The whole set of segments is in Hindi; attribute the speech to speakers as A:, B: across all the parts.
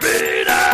A: Beat it!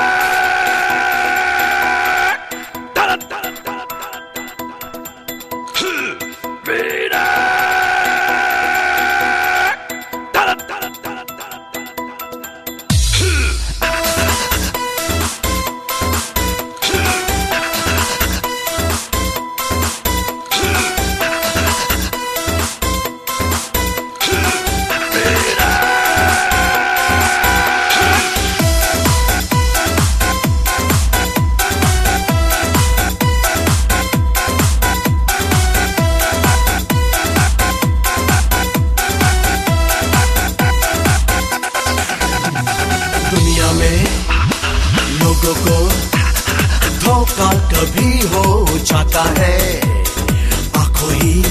A: लोगों को धोखा कभी हो जाता है। आँखों ही